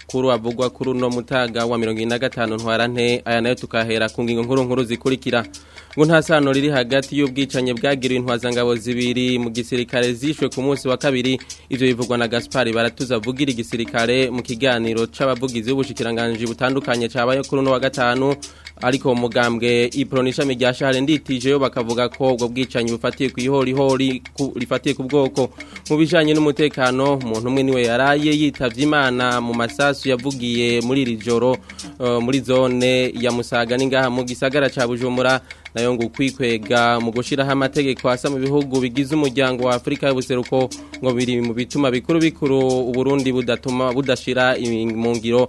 makuru avugwa kuri uno mutaga wa mirongo ine na gatanu ntwarante aya nayo tukahera ku ngingo nkuru nkuru zikurikira ngo nta sano riri hagati y'ubwicanyi bwagiriwe intwazangabo zibiri mu gisirikare zishwe ku munsi wa kabiri ibyo bivugwa na Gaspard baratuza vugira igisirikare mu kiganiro c'abavugizi b'ubushikiranganji butandukanye cabaye kuri no wa gatanu ariko umugambwe ipronisha rya shahare nditije bakavuga ko ubwo bwicanyi bufatiye ku ihorihori rifatiye ku bwoko mu bijanye n'umutekano umuntu umwe niwe yaraye yitavye imana mu masasu yavugiye muri iri joro eh, muri zone ya Musaga n'ingaha mu gisagara ca Bujumbura nayo ngo kwikwega mu gushyiraho amategeko asa mu bihugu bigize umuryango wa afurika y'ubuseruko ngo biri mu bituma bikuru bikuru Burundi budatuma budashira mu ngiro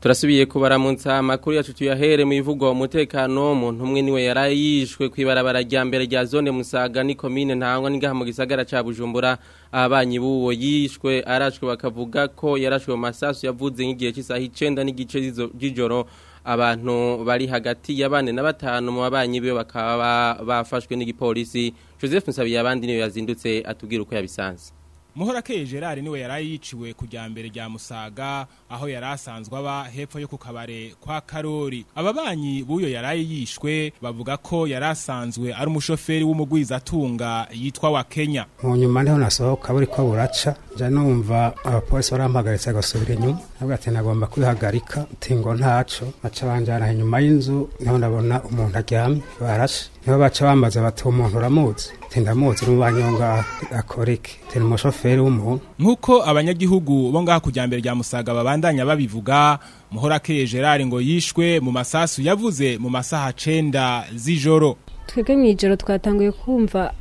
turasubiye kubara munsa makuru yacu tuyahere mu ivugwa umutekano w'umuntu umwe niwe yarayishwe yishwe ku rya mbere rya zone musaga ni komine ntangwa n'ingaha mu gisagara cya bujumbura abanyi b'uwo yishwe arashwe bakavuga ko yarashwe masasu yavuze nk'igihe cy'isaha icyenda n'igice z'ijoro abantu bari hagati ya bane na batanu mu babanyi be bakaba bafashwe n'igipolisi joseph nsabiyabandi niwe yazindutse atubwira uko yabisanze muhorakeye gerard niwe yari yiciwe ku rya mbere rya musaga aho yari asanzwe aba hepfo yo ku kabare kwa karori ababanyi b'uyo yari yishwe bavuga ko yari asanzwe ari umushoferi w'umugwizatunga yitwa wa kenya mu nyuma niho nasohoka buri ko buraca njya numva abapolisi barampagaritse agasubira inyuma nabwo ati nagomba kwihagarika ngo ntaco baca banjyana inyuma y'inzu niho ndabona umuntu aryamye barashe niho baca bambaza bati umuntu uramutse tindamutse n'umubanyonga akoreke turi umushoferi w'umuntu nk'uko abanyagihugu bo ngaha kujyambere rya musaga babandanya babivuga muhorakeye gerard ngo yishwe mu masasu yavuze mu masaha cenda z'ijoro twebwe mu ijoro twatanguye kumva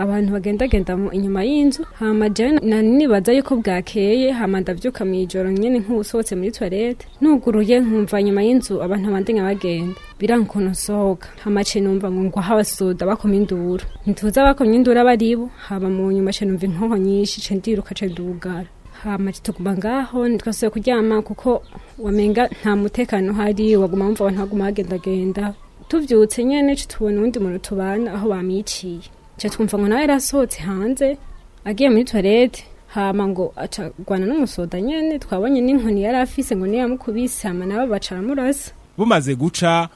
abantu bagendagenda inyuma y'inzu hama jewe nanibaza yuko bwakeye hama ndavyuka mw'ijoro nyene nk'uwusohotse muri toilette nuguruye nkumva nyuma y'inzu abantu abandenya bagenda birankonosohoka hamace numva ngo ngo habasoda bakoma induru ntituza bakomye induru abaribo haba mu nyuma ce numva inkonko nyinshi ce ndiruka ce ndugara hama tuguma ngaho ntitwasubiye kuryama kuko wamenga nta mutekano uhari waguma wumva abantu baguma bagendagenda tuvyutse nyene tubona uwundi muntu tubana aho bamwiciye twumva ngo nawe yarasohotse hanze agiye muri toilette hama ngo acagwana n'umusoda nyene twabonye n'inkoni yari afise ngo niyamukubise hama nabo bacaramurasa bumaze guca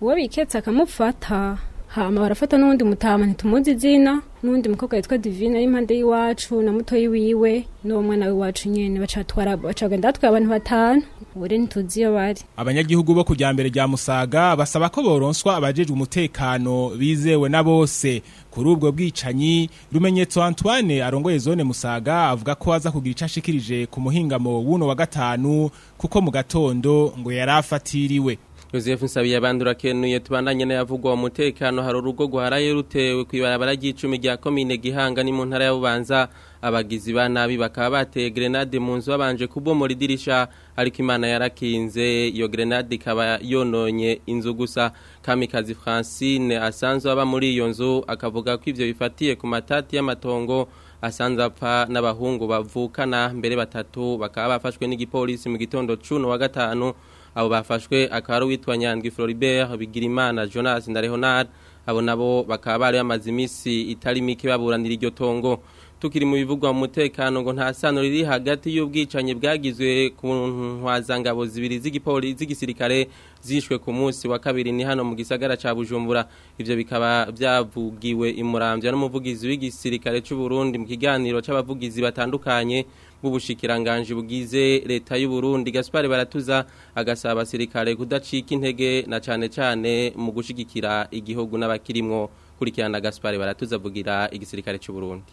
uwo biketse akamufata hama barafata n'uwundi mutama ntitumuzi izina n'undi mukobwa witwa divine ari impande y'iwacu na mutoyi wiwe n'uwo mwana w'iwacu nyene bacagenda batwaye abantu batanu bure ntituzi iyo bari abanyagihugu bo kuja mbere rya musaga basaba ko boronswa abajejwe umutekano bizewe na bose kuri ubwo bwicanyi rumenyetso antoine arongoye zone musaga avuga ko aza kugira ico ashikirije ku muhingamo w'uno wa gatanu kuko mu gatondo ngo yari afatiriwe Joseph Nsabiyabandura kenuye tubandanye n'ayavugwa umutekano hari urugo guharaye rutewe kwibarabara ry'icumi rya commune Gihanga ni mu ntara ya Bubanza abagizi ba nabi bakaba bateye grenade mu nzu babanje kubomora idirisha ariko imana yarakinze iyo grenade ikaba yononye inzu gusa kamikazi Francine asanzwe aba muri iyo nzu akavuga ko ivyo bifatiye ku matati y'amatongo asanze apfa n'abahungu bavukana mbere batatu bakaba bafashwe n'igipolisi mu gitondo cuno wa gatanu abo bafashwe akaba ari uwitwa nyandwi floribert bigirimana jonas ndarehonard abo nabo bakaba bari bamaze iminsi itari mike baburanira iryo tongo tukiri mu bivugwa mu mutekano ngo nta sano riri hagati y'ubwicanyi bwagizwe ku ntwazangabo zibiri z'igisirikare zishwe ku munsi wa kabiri ni hano mu gisagara cya Bujumbura ibyo bikaba byavugiwe imuramvya n'umuvugizi w'igisirikare cy'u Burundi mu kiganiro cy'abavugizi batandukanye b'ubushikiranganji bugize leta y'u Burundi Gaspar baratuza agasaba abasirikare kudacika intege na cyane cyane mu gushigikira igihugu n'abakirimwo kurikirana Gaspar baratuza bugira igisirikare cy'u Burundi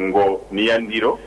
ngo niya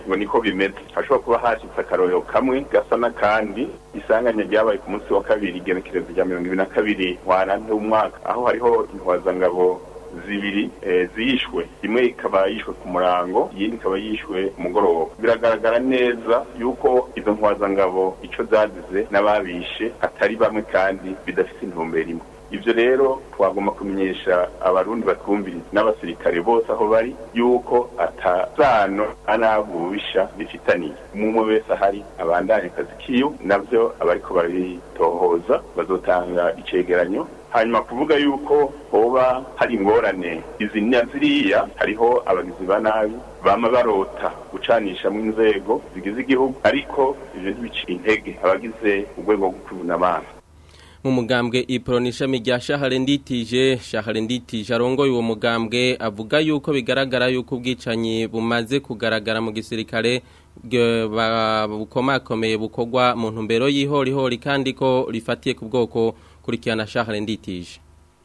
ngo niko bimeze hashobora kuba hashitse akaroyo kamwe gasa n'akandi isanganya ryabaye ku munsi wa kabiri igenekerezo rya mirongo ibiri na kabiri ntwarante w'umwaka aho hariho intwazangabo zibiri eh, ziyishwe imwe ikaba yishwe ku murango iyindi ikaba yishwe ku mugoroba biragaragara neza yuko izo ntwazangabo icyo zazize n'ababishe atari bamwe kandi bidafite intumbero imwe ibyo rero twagomba kumenyesha abarundi batwumviriza n'abasirikare bose aho bari yuko atasano anabubisha bifitaniye umwe wese ahari abandanye akazi kiyo nabyo abariko baritohoza bazotanga icyegeranyo hanyuma kuvuga yuko hoba hari ingorane izi na ziriya hariho abagizi ba nabi bama barota gucanishamo inzego zigize igihugu ariko ibyo ntibicire intege abagize urwego rwo kwibona abana mu mugambwe iporoni ishami rya shaharenditije shaharenditije arongoye uwo mugambwe avuga yuko bigaragara yuko ubwicanyi bumaze kugaragara mu gisirikare bukomakomeye bukorwa mu ntumbero y'ihorihori kandi ko rifatiye ku bwoko kurikirana shahane nditije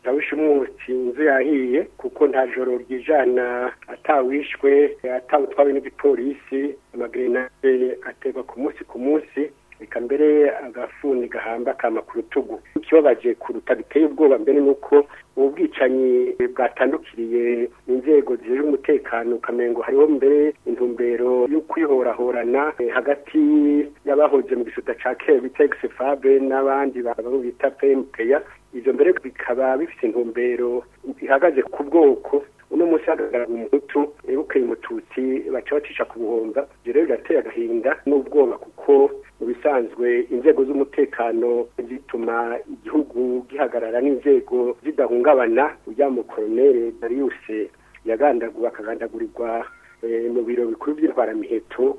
abishe umwotsi inzu yahiye kuko nta joro ryijana atawishwe atawutwawe n'igipolisi amagrenade aterwa ku munsi ku munsi reka mbere agafuni gahamba akama ku rutugu ikibabaje kuruta biteye ubwoba mbere ni uko ubu bwicanyi bwatandukiriye inzego zijejwe umutekano ukamengo hariho mbere intumbero yo kwihorahorana eh, hagati y'abahoze mu gisata ca kera bita n'abandi babo bita pemupeya ivyo mbere bikaba bifite intumbero ihagaze ku bwoko uno munsi hagaragara umuhutu yibukeye umututsi baca bacisha ku buhonga ibyo rero birateye agahinda n'ubwoba kuko mu bisanzwe inzego z'umutekano zituma igihugu gihagarara n'inzego zidahungabana ujya mu koronere dariuse yagandagura akagandagurirwa eh, mu biro bikuru ku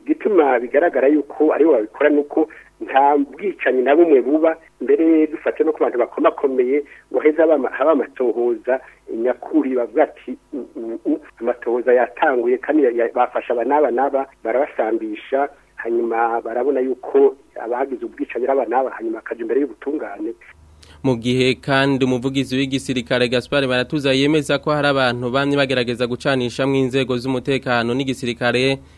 igituma bigaragara yuko aribo babikora ni uko nta bwicanyi na bumwe buba mbere dufate no ku bantu bakomakomeye ngo heza haba amatohoza nyakuri bavuga ati amatohoza yatanguye kandi bafasha aba n'aba n'aba barabasambisha hanyuma barabona yuko abagize ubwicanyi ari aba n'aba hanyuma akajya imbere y'ubutungane mu kandi umuvugizi w'igisirikare Gaspar baratuza yemeza ko hari abantu bamwe bagerageza gucanisha mu inzego z'umutekano n'igisirikare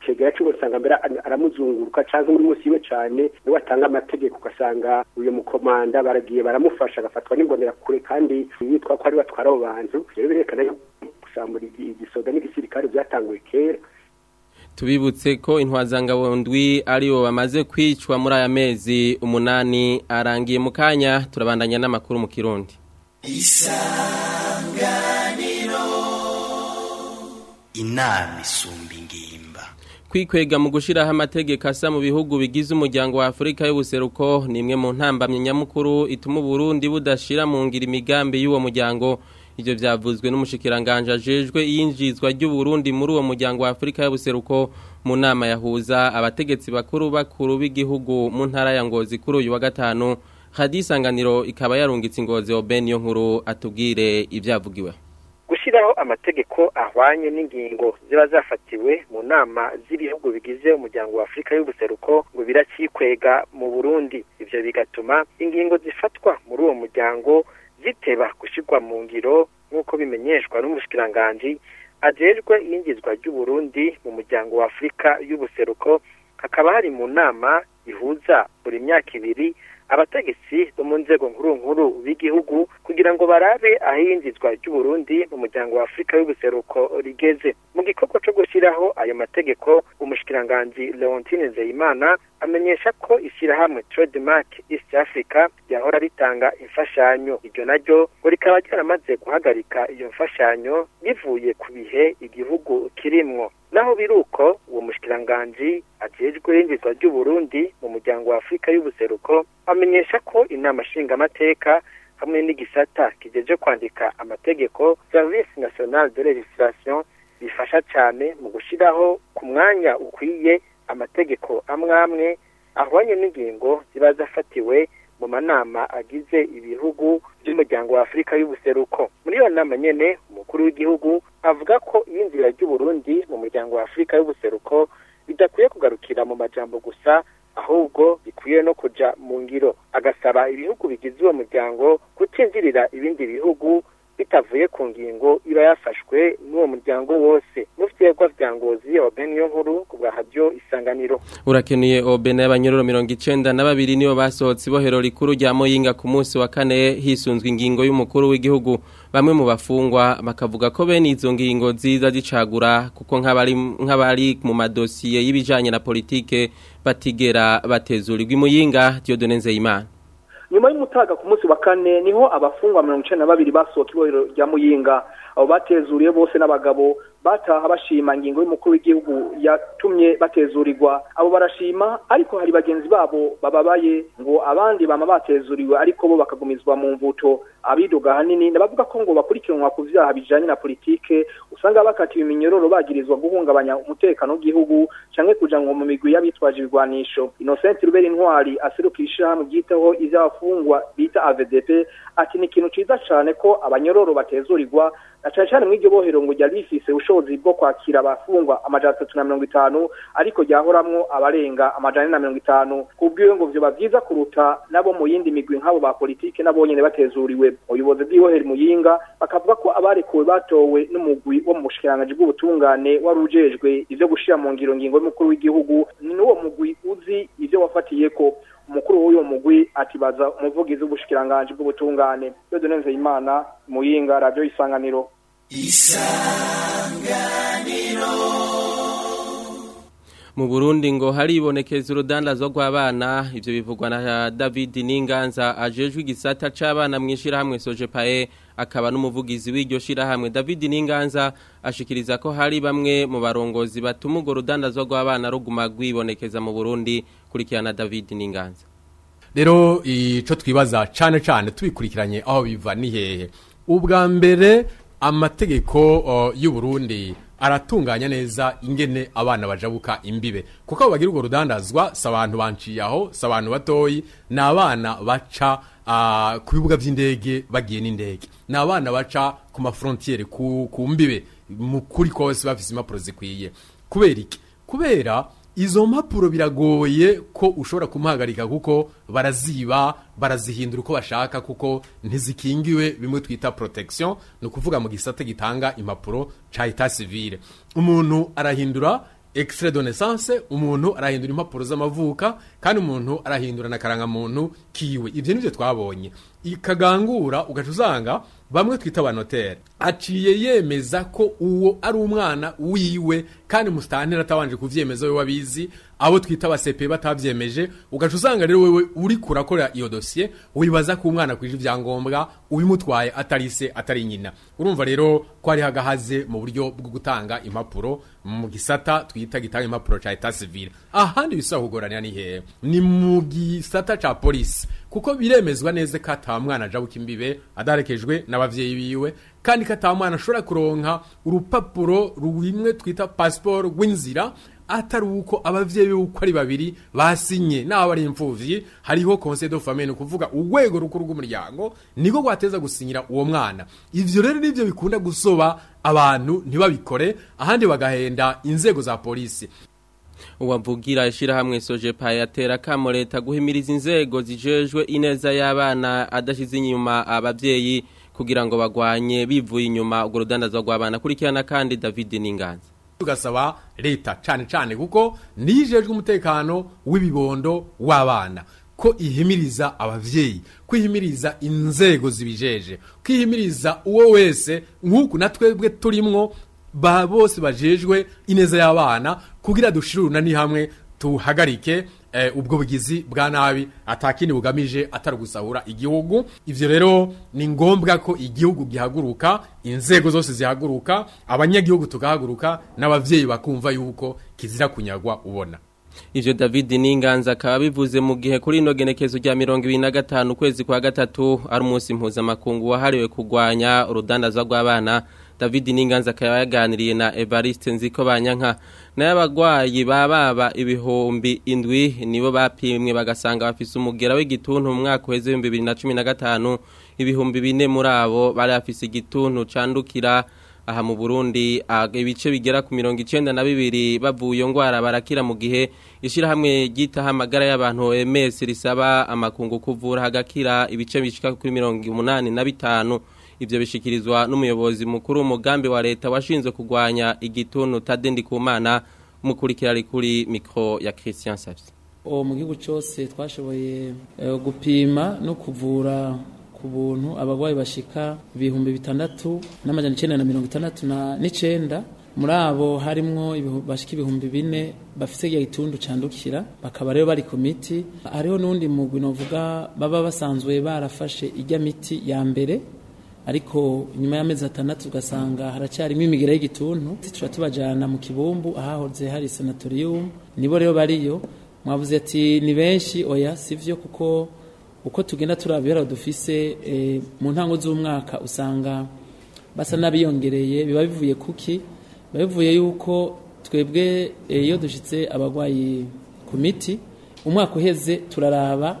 kigera ciwe usanga mbere aramuzunguruka cyangwa muri munsi yiwe cyane niwe atanga amategeko ugasanga uyo mukomanda baragiye baramufasha agafatwa kure kandi yitwa ko ari batwara abo bantu rero birerekana gusambura igisoda n'igisirikare byatanguye kera tubibutse ko ndwi aribo bamaze kwicwa muri aya mezi umunani arangiye mu kanya turabandanya n'amakuru mu kirundi inama isumba ingimbi kwikwega mu gushyiraho amategeko asa mu bihugu bigize umuryango wa afurika y'ubuseruko ni imwe mu ntambamye nyamukuru ituma uburundi budashyira mu ngira imigambi y'uwo muryango ibyo byavuzwe n'umushikiranganje ajejwe iyinjizwa ry'uburundi muri uwo muryango wa afurika y'ubuseruko mu nama yahuza abategetsi bakuru bakuru b'igihugu mu ntara ya ngozi kuri uyu wa gatanu hadisanganiro ikaba yarungitse ingozi obeni yo nkuru atubwire ibyavugiwe gushyiraho amategeko ahwanye n'ingingo ziba zafatiwe mu nama z'ibihugu bigize umuryango wa afurika y'ubuseruko ngo biracyikwega mu burundi ibyo bigatuma ingingo zifatwa muri uwo muryango ziteba gushyirwa mu ngiro nk'uko bimenyeshwa n'umushikiranganji ajejwe iyingizwa ry'uburundi mu muryango wa afurika y'ubuseruko hakaba hari mu nama ihuza buri myaka ibiri abategetsi bo mu nzego nkuru nkuru b'igihugu kugira ngo barabe ahinjizwa ry'uburundi mu muryango wa afurika y'ubuseruko rigeze mu gikorwa cyo gushyiraho ayo mategeko umushikiranganji leontine nzeyimana amenyesha ko ishyirahamwe trademark east africa ryahora ritanga imfashanyo iryo naryo ngo rikaba ryaramaze guhagarika iyo mfashanyo bivuye ku bihe igihugu kirimwo naho biruko uwo mushikiranganji ajejwe yinjizwa ry'uburundi mu muryango wa afurika y'ubuseruko amenyesha ko inama nshingamateka hamwe n'igisata kigeje kwandika amategeko service national de legislation bifasha cyane mu gushyiraho ku mwanya ukwiye amategeko amwe amwe ahwanye n'ingingo ziba zafatiwe mu manama agize ibihugu by'umuryango wa afurika y'ubuseruko muri iyo nama nyine umukuru w'igihugu avuga ko iyi nzira ry'uburundi mu muryango wa afurika y'ubuseruko bidakwiye kugarukira mu majambo gusa ahubwo bikwiye no kuja mu ngiro agasaba ibihugu bigize uwo muryango kutinzirira ibindi bihugu bitavuye ku ngingo iba yafashwe n'uwo muryango wose mu vyegwa vya ngozi wa bene nkuru bwa radio isanganiro urakeniye obene abanyururo 92 nibo basohotse ibohero rikuru rya Moyinga ku munsi wa kane hisunzwe ingingo y'umukuru w'igihugu bamwe mu bafungwa bakavuga ko bene izo ngingo ziza zicagura kuko nk'abari nk'abari mu madosiye y'ibijanye na politike batigera batezurirwa imuyinga Diodone Nzeyimana nyuma y'umutaga ku munsi wa kane niho abafungwa mirongo icyenda na babiri basohoka ibohero rya muyinga abo batezuriye bose n'abagabo bataha bashima ingingo y'umukuru w'igihugu yatumye batezurirwa abo barashima ariko hari bagenzi babo bababaye ngo abandi bama batezuriwe ariko bo bakagumizwa mu mvuto abidoga hanini nabavuga ko ngo bakurikiranwa ku vyaha bijanye na politiki usanga bakatiwe iminyororo bagirizwa guhungabanya umutekano w'igihugu canke kuja ngo mu migwi y'abitwaje ibigwanisho Innocent Ruberi Intwari aserukira ishirahamwe ryitaho ivy'abafungwa bita AVDP ati ni ikintu ciza cane ko abanyororo batezurirwa na cane cane mw'iryo bohero ngo rya rifise usho ubushobozi bwo kwakira abafungwa amajana atatu na mirongo itanu ariko ryahoramwo abarenga amajana na mirongo itanu kubwiwe ngo vyoba vyiza kuruta nabo mu yindi migwi nk'abo ba politike nabo nyene batezuriwe ubuyobozi bw'iwoheri muyinga bakavuga ko abarekuwe batowe n'umugwi wo mu bushikiranganji bw'ubutungane wari ujejwe ivyo gushira mu ngiro ngingo y'umukuru w'igihugu ni n'uwo mugwi uzi ivyo wafatiyeko umukuru w'uwo mugwi atibaza umuvugizi w'ubushikiranganji bw'ubutungane Dodoneze Imana Muyinga Radio Isanganiro isanganiro mu burundi ngo haribonekeza urudandazwa rw'abana ibyo bivugwa na david n'inganza ajejwe igisata cy'abana mu ishyirahamwe soje paye akaba n'umuvugizi w'iryo shyirahamwe david n'inganza ashikiriza ko hari bamwe mu barongozi batuma urwo rudandazwa rw'abana ruguma rwibonekeza mu burundi kurikirana david n'inganza rero icyo twibaza cyane cyane tubikurikiranye aho biva ni hehe ubwa mbere amategeko y'u Burundi aratunganya neza ingene abana bajabuka imbibe kuko abo bagira urwo rudandazwa si abantu banciye aho si abantu batoyi ni abana baca ku bibuga by'indege bagiye n'indege ni abana baca ku maforontiyeri ku mbibe mu kuri kose bafite impapuro zikwiye kubera iki kubera izo mpapuro biragoye ko ushobora kumuhagarika kuko baraziba barazihindura uko bashaka kuko ntizikingiwe bimwe twita protection ni ukuvuga mu gisate gitanga impapuro cya eta civile umuntu arahindura extrait de naissance umuntu arahindura impapuro z'amavuka kandi umuntu arahindura na karangamuntu kiwe ibyo nibyo twabonye ikagangura ugaca usanga bamwe twita abanoteri aciye yemeza ko uwo ari umwana wiwe kandi musitantera atabanje kubyemeza we wabizi abo twita abasepe batabyemeje ugaca usanga rero wowe uri kurakora iyo dosiye wibaza ko umwana kwije ibyangombwa ubimutwaye atari se atari nyina urumva rero ko hari hagahaze mu buryo bwo gutanga impapuro mu gisata twita gitanga impapuro cya etat civile ahandi bisaba kugoranira ni hehe ni mu gisata cya polisi kuko biremezwa neza ko atamwana ajabuka imbibe adarekejwe n'ababyeyi biwe kandi ko atamwana ashobora kuronka urupapuro rumwe twita pasiporo rw'inzira atari uko abavyeyi uko ari babiri basinye nabo ari imfuvyi hariho conseil de famille kuvuga urwego rukuru rw'umuryango niko gwateza gusinyira uwo mwana ivyo rero nivyo bikunda gusoba abantu ntibabikore ahandi bagahenda inzego za polisi uwavugira ishyirahamwe sojepa yatera akamo leta guhimiriza inzego zijejwe ineza y'abana adashyize inyuma ababyeyi kugira ngo bagwanye bivuye inyuma urwo rudandazo rw'abana kurikirana kandi david n'inganza tugasaba leta cyane cyane kuko nijejwe umutekano w'ibibondo w'abana ko ihimiriza ababyeyi kwihimiriza inzego zibijeje kwihimiriza uwo wese nk'uku na twebwe turimwo ba bose bajejwe ineza y'abana kugira dushire ni hamwe tuhagarike eh, ubwo bugizi bwa nabi atakini bugamije atari gusahura igihugu ibyo rero ni ngombwa ko igihugu gihaguruka inzego zose zihaguruka abanyagihugu tugahaguruka n'ababyeyi bakumva yuko kizira kunyagwa ubona ibyo david n'inganza akaba bivuze mu gihe kuri ino genekezo rya mirongo ibiri na gatanu ukwezi kwa gatatu ari umunsi mpuzamakungu wahariwe kugwanya urudandaza rw'abana david n'inganza akaba yaganiriye na evariste nziko banyanka nayo abagwayi bababa ibihumbi indwi nibo bapimwe bagasanga bafise umugera w'igituntu mu mwaka uheze w'ibihumbi bibiri na cumi na gatanu ibihumbi bine muri abo bari bafise igituntu candukira aha mu Burundi ah, ibice bigera ku mirongo icenda na bibiri bavuye ngwara barakira mu gihe ishyirahamwe ryitaho amagara y'abantu MS risaba amakungu kuvura hagakira ibice bishika kuri mirongo umunani na bitanu ibyo bishyikirizwa n'umuyobozi mukuru umugambi wa leta washinzwe kurwanya igituntu utadendi ku mwana kuri micro ya christian sabisi uwo mu gihugu cyose twashoboye e, gupima no kuvura ku buntu abarwayi bashika ibihumbi bitandatu n'amajyana icyenda na mirongo itandatu n'icyenda muri abo harimo bashika ibihumbi bine bafite igitundu candukira bakaba rero bari ku miti hariho n'undi mugwi navuga baba basanzwe barafashe ijya miti ya mbere ariko nyuma y'amezi atandatu ugasanga haracyarimo imigira y'igituntu tuba tubajyana mu kibumbu ahahoze hari sanatoriyumu nibo rero bariyo mwavuze ati ni benshi oya si byo kuko uko tugenda turabera dufise eh, mu ntango z'umwaka usanga basa n'abiyongereye biba bivuye kuki biba bivuye yuko twebwe eh, iyo dushyitse abarwayi ku miti umwaka uheze turaraba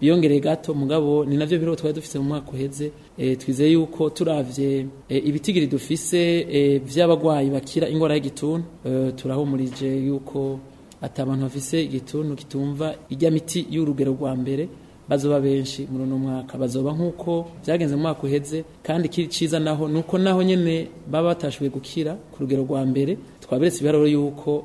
biyongereye gato mugabo ni navyo biro twari dufite mu mwaka uheze eh, twizeye yuko turavye eh, ibitigiri dufise eh, vy'abagwayi bakira ingwara y'igituntu turahumurije yuko atabantu bafise igituntu kitumva ijya miti y'urugero rwa mbere bazoba benshi muri uno mwaka bazoba nk'uko byagenze mu mwaka uheze kandi iciza naho nuko naho nyene baba batashoboye gukira ku rugero rwa mbere twaberetse ibiharuro yuko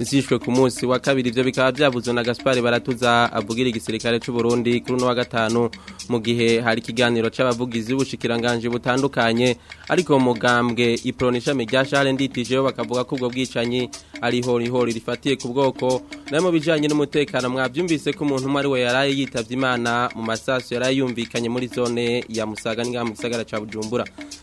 zishwe ku munsi wa kabiri ibyo bikaba byabuze na gaspari baratuza avugira igisirikare cy'u Burundi kuri uno wa gatanu mu gihe hari ikiganiro cy'abavugizi b'ubushikiranganje butandukanye ariko mu mugambwe iproni ishami rya share nditijeho bakavuga ko ubwo bwicanyi ari hori hori rifatiye ku bwoko nayo mu bijyanye n'umutekano mwabyumvise ko umuntu umwe ari we yaraye yitabye imana mu masasu yaraye muri zone ya musaga n'ingaha mu gisagara cya bujumbura